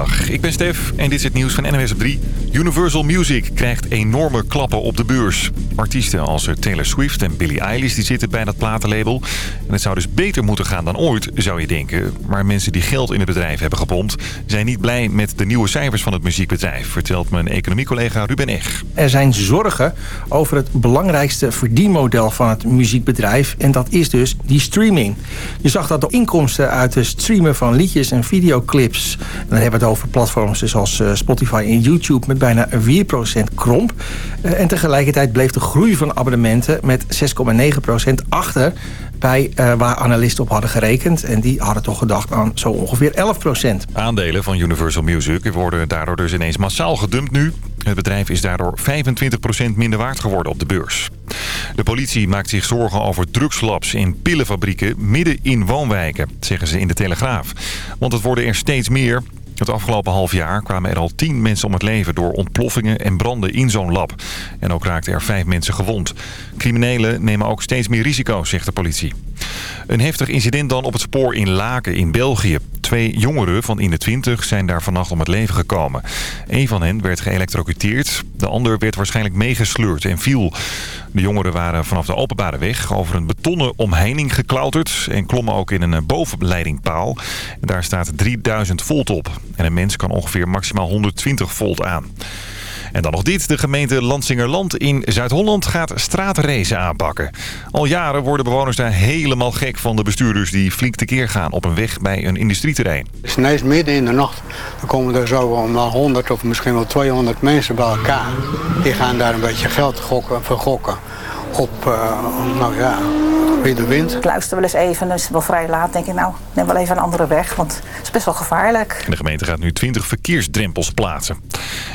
Goedemiddag, ik ben Stef en dit is het nieuws van NWS op 3. Universal Music krijgt enorme klappen op de beurs. Artiesten als Taylor Swift en Billie Eilish die zitten bij dat platenlabel. En het zou dus beter moeten gaan dan ooit, zou je denken. Maar mensen die geld in het bedrijf hebben gepompt... zijn niet blij met de nieuwe cijfers van het muziekbedrijf... vertelt mijn economiecollega Ruben Eg. Er zijn zorgen over het belangrijkste verdienmodel van het muziekbedrijf. En dat is dus die streaming. Je zag dat de inkomsten uit het streamen van liedjes en videoclips... dan hebben we het over platforms zoals eh, Spotify en YouTube... met bijna 4% kromp. Eh, en tegelijkertijd bleef de groei van abonnementen met 6,9% achter bij uh, waar analisten op hadden gerekend. En die hadden toch gedacht aan zo ongeveer 11% Aandelen van Universal Music worden daardoor dus ineens massaal gedumpt nu. Het bedrijf is daardoor 25% minder waard geworden op de beurs. De politie maakt zich zorgen over drugslabs in pillenfabrieken midden in woonwijken, zeggen ze in de Telegraaf. Want het worden er steeds meer. Het afgelopen half jaar kwamen er al tien mensen om het leven door ontploffingen en branden in zo'n lab. En ook raakten er vijf mensen gewond. Criminelen nemen ook steeds meer risico's, zegt de politie. Een heftig incident dan op het spoor in Laken in België. Twee jongeren van in de twintig zijn daar vannacht om het leven gekomen. Een van hen werd geëlectrocuteerd. De ander werd waarschijnlijk meegesleurd en viel. De jongeren waren vanaf de openbare weg over een betonnen omheining geklauterd... en klommen ook in een bovenleidingpaal. Daar staat 3000 volt op. En een mens kan ongeveer maximaal 120 volt aan. En dan nog dit. De gemeente Lansingerland in Zuid-Holland gaat straatracen aanpakken. Al jaren worden bewoners daar helemaal gek van de bestuurders... die flink tekeer gaan op een weg bij een industrieterrein. Ineens midden in de nacht dan komen er zo om 100 of misschien wel 200 mensen bij elkaar. Die gaan daar een beetje geld gokken, vergokken op, uh, nou ja, wie de wind. Ik luister wel eens even, dus wel vrij laat denk ik nou, neem wel even een andere weg, want het is best wel gevaarlijk. De gemeente gaat nu 20 verkeersdrempels plaatsen.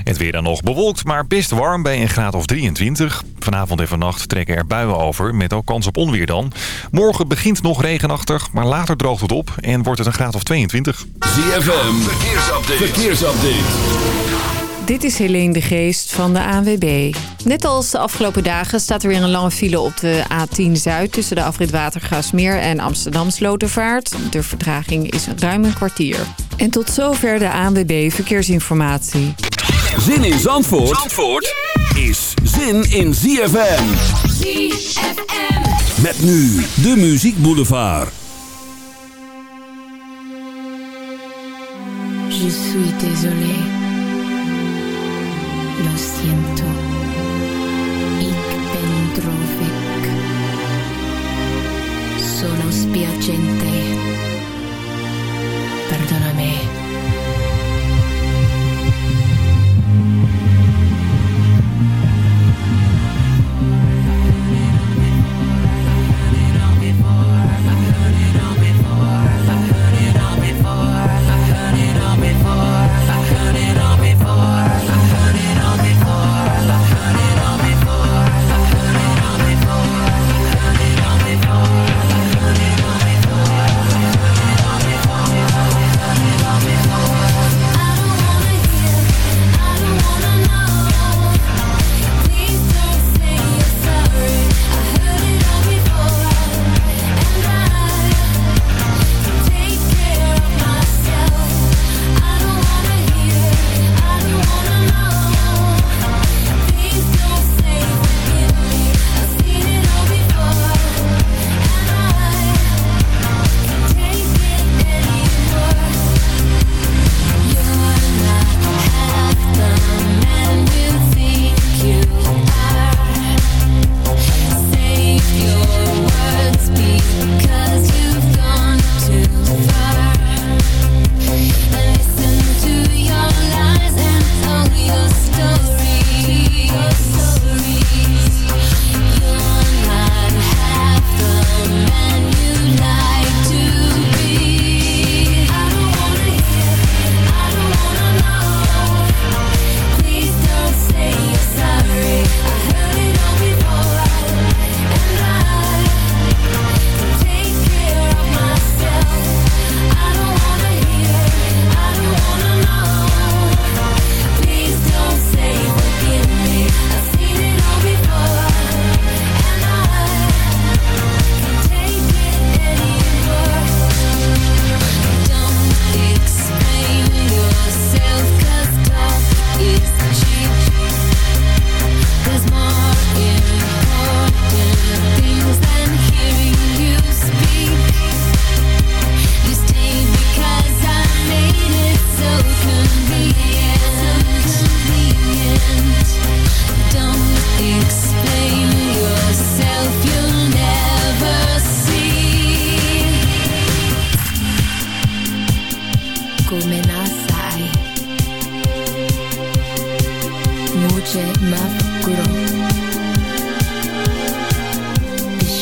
Het weer dan nog bewolkt, maar best warm bij een graad of 23. Vanavond en vannacht trekken er buien over, met ook kans op onweer dan. Morgen begint nog regenachtig, maar later droogt het op en wordt het een graad of 22. ZFM, verkeersupdate. verkeersupdate. Dit is Helene de Geest van de ANWB. Net als de afgelopen dagen staat er weer een lange file op de A10 Zuid... tussen de afrit Watergaasmeer en Amsterdam Slotervaart. De vertraging is ruim een kwartier. En tot zover de ANWB Verkeersinformatie. Zin in Zandvoort, Zandvoort is zin in ZFM. ZFM. Met nu de Muziek Boulevard. Je suis désolé. Lo siento. Ik ben droevig. Sono spiacente. Perdonami.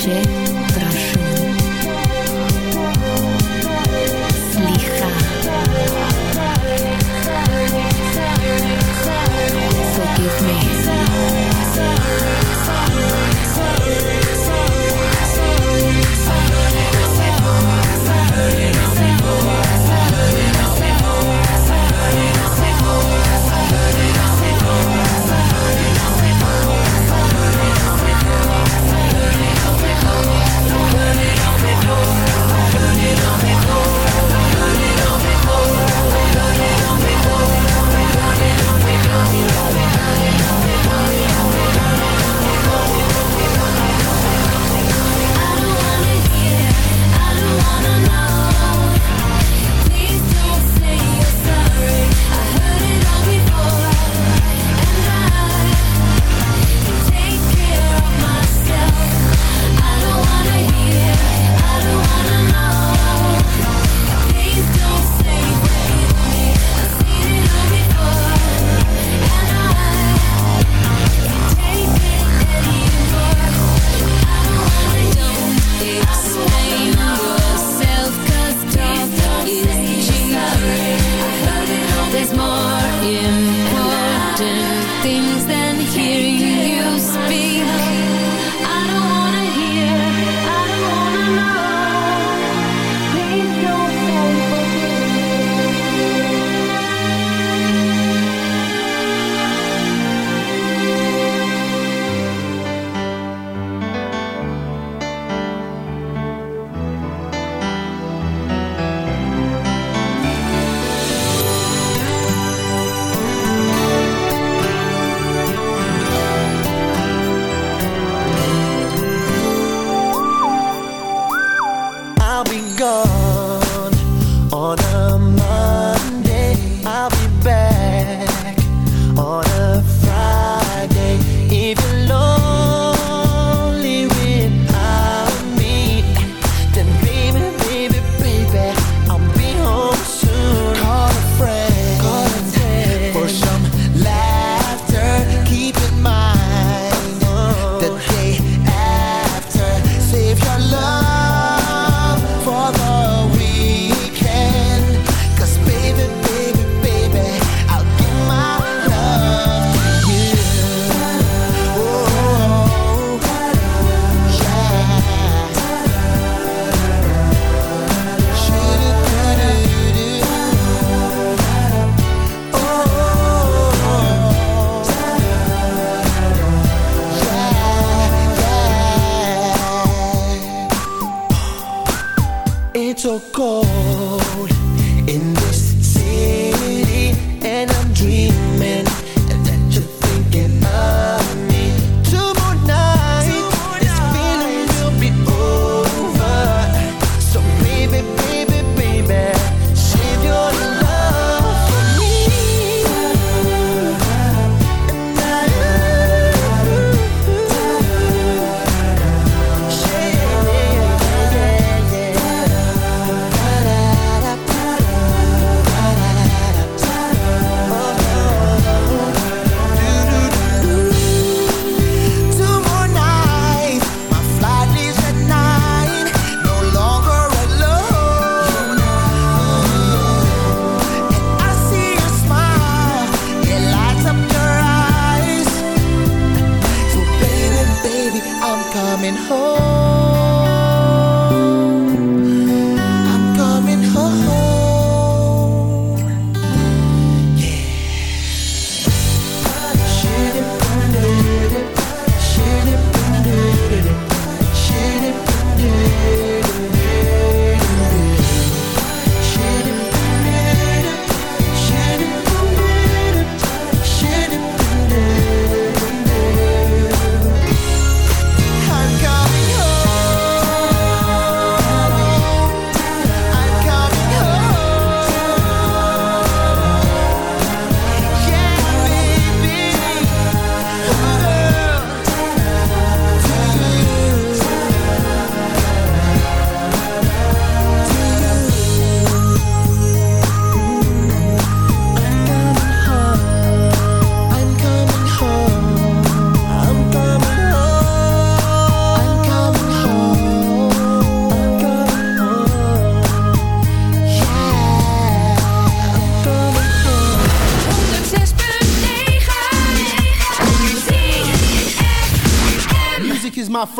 shit.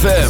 ZFM.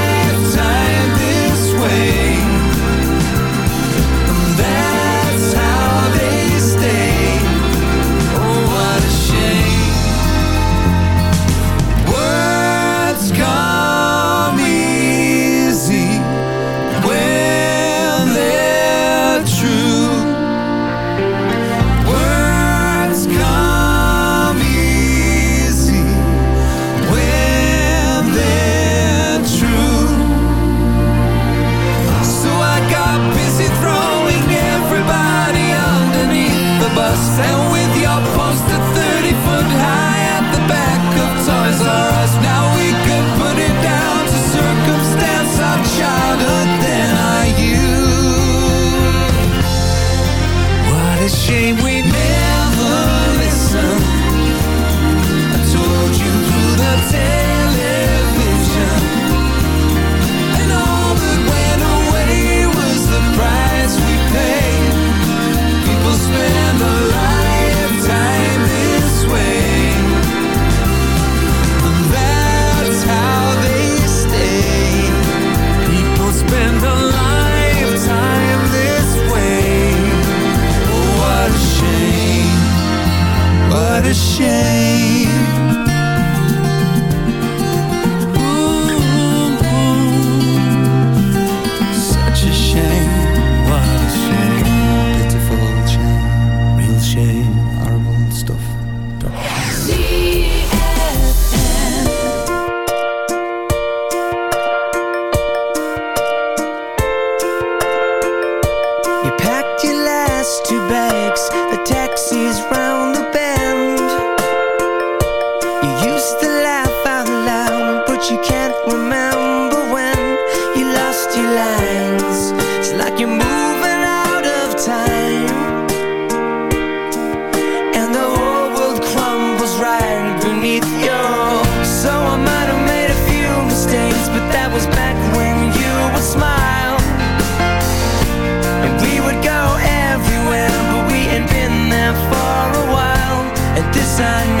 This I know